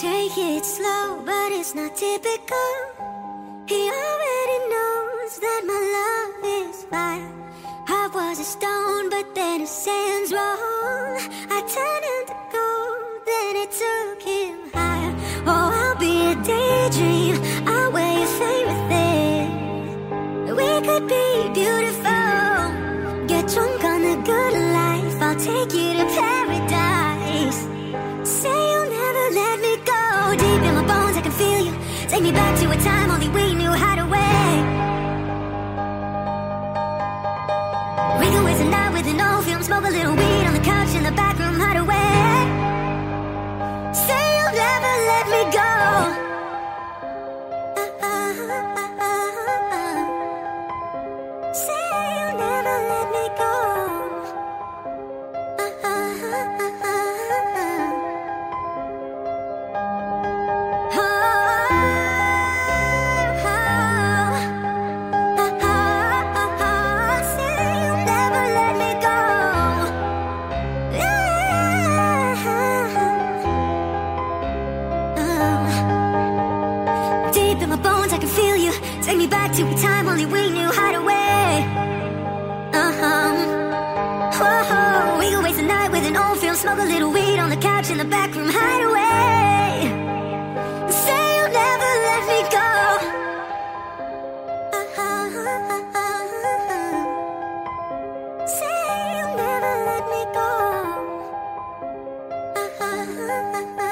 Take it slow, but it's not typical. He already knows that my love is fire. I was a stone, but then his sands wrong. I turned into gold, then it took him higher. Oh, I'll be a daydream. I'll wear your favorite thing. We could be beautiful. Get drunk on the good life. I'll take you to paradise. Say an film, smoke a little weed on the couch in the back room, deep in my bones, I can feel you. Take me back to a time only we knew how to wait. Uh huh. Whoa, we could waste the night with an old film, smoke a little weed on the couch in the back room hideaway. Say you'll never let me go. Uh huh. Say you'll never let me go. Uh huh.